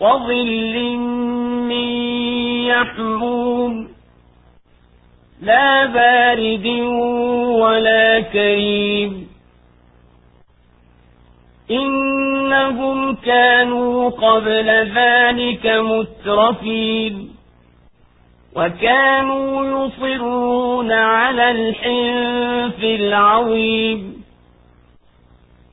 وظل من يحموم لا بارد ولا كريم. إنهم كانوا قبل ذلك مترفين وكانوا يصرون على الحنف العظيم.